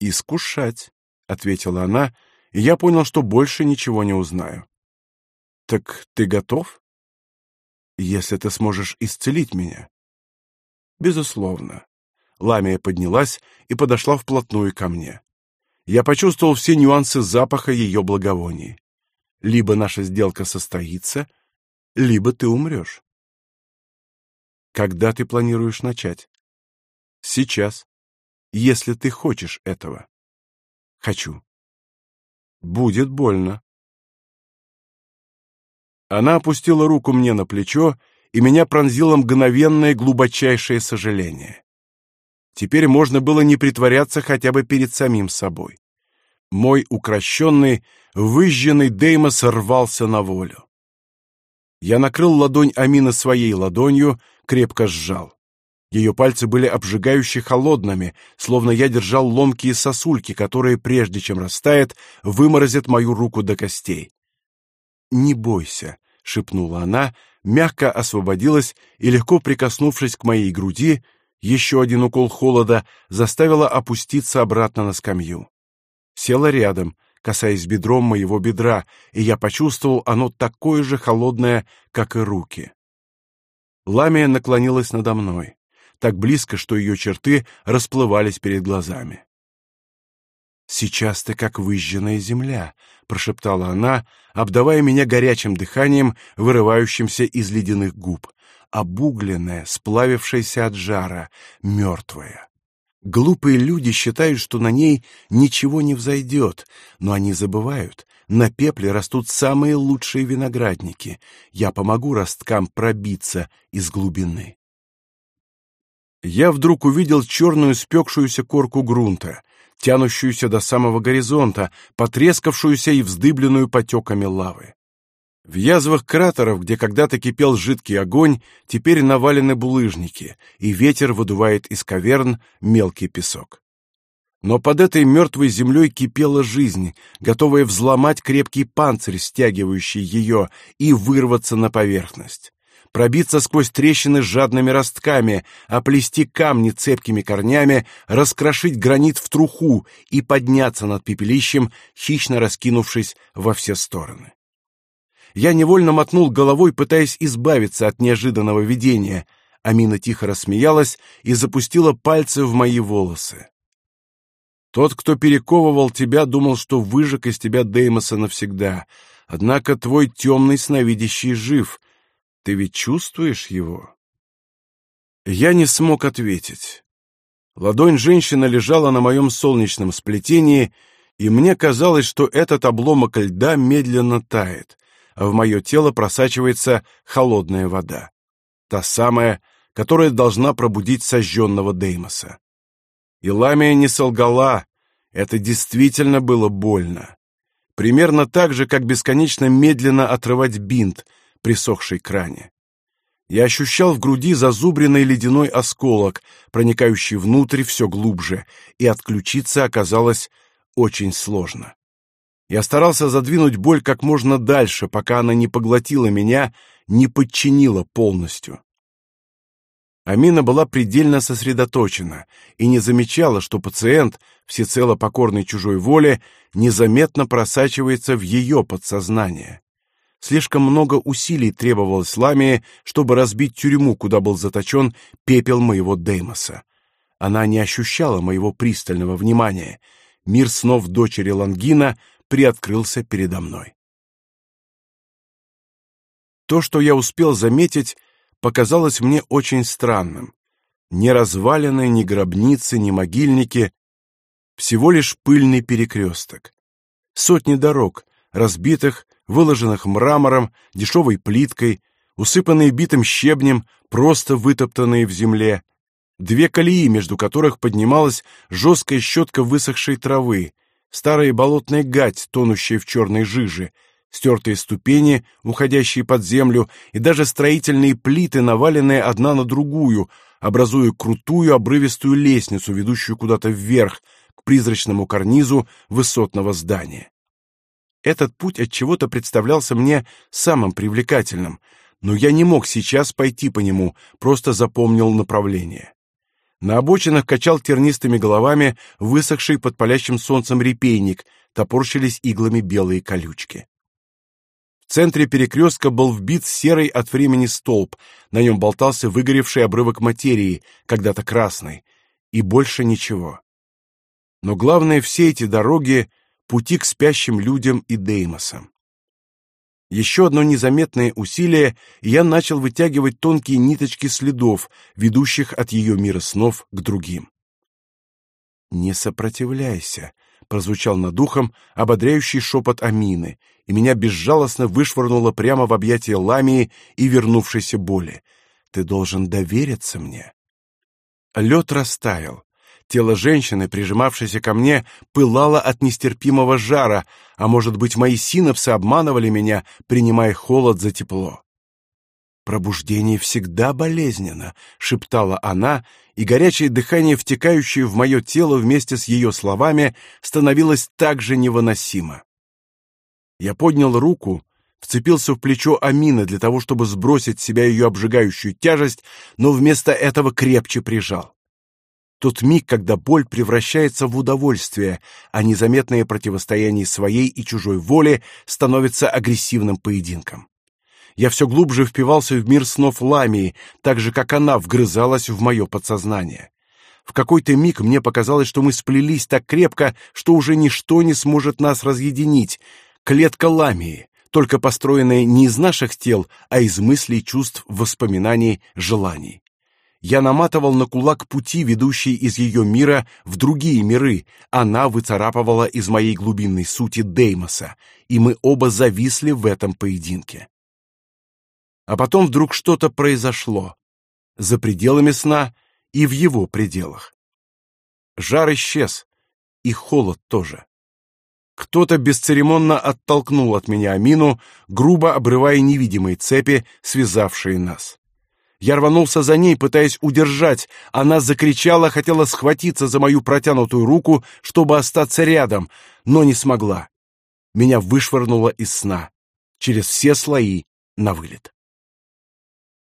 Искушать, ответила она, и я понял, что больше ничего не узнаю. Так ты готов? Если ты сможешь исцелить меня. Безусловно. Ламия поднялась и подошла вплотную ко мне. Я почувствовал все нюансы запаха ее благовоний. Либо наша сделка состоится, либо ты умрешь. Когда ты планируешь начать? Сейчас. Если ты хочешь этого. Хочу. Будет больно. Она опустила руку мне на плечо, и меня пронзило мгновенное глубочайшее сожаление. Теперь можно было не притворяться хотя бы перед самим собой. Мой укращенный, выжженный Деймос рвался на волю. Я накрыл ладонь Амина своей ладонью, крепко сжал. Ее пальцы были обжигающе холодными, словно я держал ломкие сосульки, которые, прежде чем растает, выморозят мою руку до костей. «Не бойся», — шепнула она, мягко освободилась и, легко прикоснувшись к моей груди, еще один укол холода заставила опуститься обратно на скамью. Села рядом, касаясь бедром моего бедра, и я почувствовал оно такое же холодное, как и руки. Ламия наклонилась надо мной так близко, что ее черты расплывались перед глазами. «Сейчас ты как выжженная земля», — прошептала она, обдавая меня горячим дыханием, вырывающимся из ледяных губ, обугленная, сплавившаяся от жара, мертвая. Глупые люди считают, что на ней ничего не взойдет, но они забывают. На пепле растут самые лучшие виноградники. Я помогу росткам пробиться из глубины я вдруг увидел черную спекшуюся корку грунта, тянущуюся до самого горизонта, потрескавшуюся и вздыбленную потеками лавы. В язвах кратеров, где когда-то кипел жидкий огонь, теперь навалены булыжники, и ветер выдувает из каверн мелкий песок. Но под этой мертвой землей кипела жизнь, готовая взломать крепкий панцирь, стягивающий ее, и вырваться на поверхность пробиться сквозь трещины жадными ростками, оплести камни цепкими корнями, раскрошить гранит в труху и подняться над пепелищем, хищно раскинувшись во все стороны. Я невольно мотнул головой, пытаясь избавиться от неожиданного видения. Амина тихо рассмеялась и запустила пальцы в мои волосы. Тот, кто перековывал тебя, думал, что выжег из тебя Деймоса навсегда. Однако твой темный сновидящий жив, ты ведь чувствуешь его?» Я не смог ответить. Ладонь женщины лежала на моем солнечном сплетении, и мне казалось, что этот обломок льда медленно тает, а в мое тело просачивается холодная вода. Та самая, которая должна пробудить сожженного Деймоса. И Ламия не солгала, это действительно было больно. Примерно так же, как бесконечно медленно отрывать бинт — присохшей кране. Я ощущал в груди зазубренный ледяной осколок, проникающий внутрь все глубже, и отключиться оказалось очень сложно. Я старался задвинуть боль как можно дальше, пока она не поглотила меня, не подчинила полностью. Амина была предельно сосредоточена и не замечала, что пациент, всецело покорный чужой воле, незаметно просачивается в ее подсознание. Слишком много усилий требовалось Ламии, чтобы разбить тюрьму, куда был заточен пепел моего Деймоса. Она не ощущала моего пристального внимания. Мир снов дочери Лангина приоткрылся передо мной. То, что я успел заметить, показалось мне очень странным. Ни развалины, ни гробницы, ни могильники, всего лишь пыльный перекресток. Сотни дорог, разбитых, выложенных мрамором, дешевой плиткой, усыпанные битым щебнем, просто вытоптанные в земле, две колеи, между которых поднималась жесткая щетка высохшей травы, старая болотная гать, тонущая в черной жиже, стертые ступени, уходящие под землю, и даже строительные плиты, наваленные одна на другую, образуя крутую обрывистую лестницу, ведущую куда-то вверх, к призрачному карнизу высотного здания. Этот путь от чего-то представлялся мне самым привлекательным, но я не мог сейчас пойти по нему, просто запомнил направление. На обочинах качал тернистыми головами высохший под палящим солнцем репейник, топорщились иглами белые колючки. В центре перекрестка был вбит серый от времени столб, на нем болтался выгоревший обрывок материи, когда-то красный, и больше ничего. Но главное, все эти дороги пути к спящим людям и Деймосам. Еще одно незаметное усилие, и я начал вытягивать тонкие ниточки следов, ведущих от ее мира снов к другим. «Не сопротивляйся», — прозвучал над ухом ободряющий шепот Амины, и меня безжалостно вышвырнуло прямо в объятия Ламии и вернувшейся боли. «Ты должен довериться мне». Лед растаял. Тело женщины, прижимавшейся ко мне, пылало от нестерпимого жара, а может быть, мои синапсы обманывали меня, принимая холод за тепло. «Пробуждение всегда болезненно», — шептала она, и горячее дыхание, втекающее в мое тело вместе с ее словами, становилось так же невыносимо. Я поднял руку, вцепился в плечо Амины для того, чтобы сбросить с себя ее обжигающую тяжесть, но вместо этого крепче прижал. Тот миг, когда боль превращается в удовольствие, а незаметное противостояние своей и чужой воле становится агрессивным поединком. Я все глубже впивался в мир снов Ламии, так же, как она вгрызалась в мое подсознание. В какой-то миг мне показалось, что мы сплелись так крепко, что уже ничто не сможет нас разъединить. Клетка Ламии, только построенная не из наших тел, а из мыслей, чувств, воспоминаний, желаний я наматывал на кулак пути, ведущие из ее мира в другие миры. Она выцарапывала из моей глубинной сути Деймоса, и мы оба зависли в этом поединке. А потом вдруг что-то произошло. За пределами сна и в его пределах. Жар исчез, и холод тоже. Кто-то бесцеремонно оттолкнул от меня Амину, грубо обрывая невидимые цепи, связавшие нас. Я рванулся за ней, пытаясь удержать. Она закричала, хотела схватиться за мою протянутую руку, чтобы остаться рядом, но не смогла. Меня вышвырнуло из сна. Через все слои на вылет.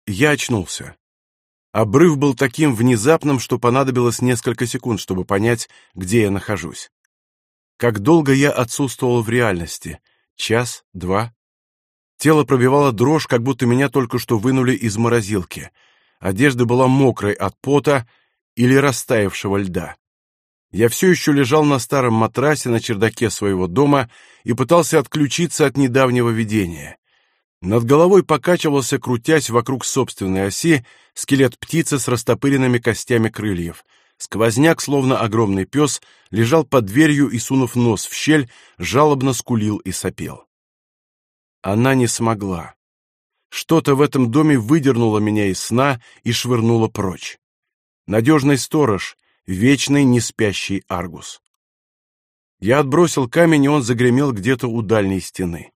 Я очнулся. Обрыв был таким внезапным, что понадобилось несколько секунд, чтобы понять, где я нахожусь. Как долго я отсутствовал в реальности? Час? Два? Тело пробивало дрожь, как будто меня только что вынули из морозилки. Одежда была мокрой от пота или растаявшего льда. Я все еще лежал на старом матрасе на чердаке своего дома и пытался отключиться от недавнего видения. Над головой покачивался, крутясь вокруг собственной оси, скелет птицы с растопыренными костями крыльев. Сквозняк, словно огромный пес, лежал под дверью и, сунув нос в щель, жалобно скулил и сопел. Она не смогла. Что-то в этом доме выдернуло меня из сна и швырнуло прочь. Надежный сторож, вечный неспящий Аргус. Я отбросил камень, и он загремел где-то у дальней стены.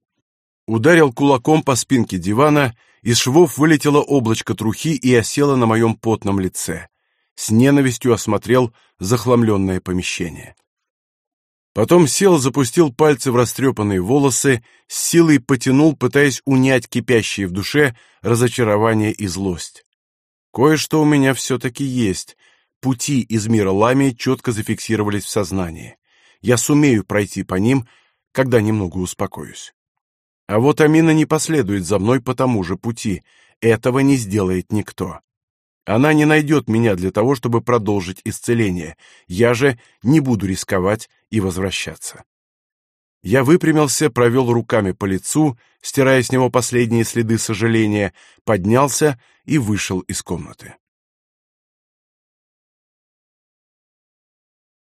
Ударил кулаком по спинке дивана, из швов вылетело облачко трухи и осело на моем потном лице. С ненавистью осмотрел захламленное помещение. Потом сел, запустил пальцы в растрепанные волосы, с силой потянул, пытаясь унять кипящие в душе разочарование и злость. Кое-что у меня все-таки есть. Пути из мира Ламии четко зафиксировались в сознании. Я сумею пройти по ним, когда немного успокоюсь. А вот Амина не последует за мной по тому же пути. Этого не сделает никто. Она не найдет меня для того, чтобы продолжить исцеление. Я же не буду рисковать и возвращаться. Я выпрямился, провел руками по лицу, стирая с него последние следы сожаления, поднялся и вышел из комнаты.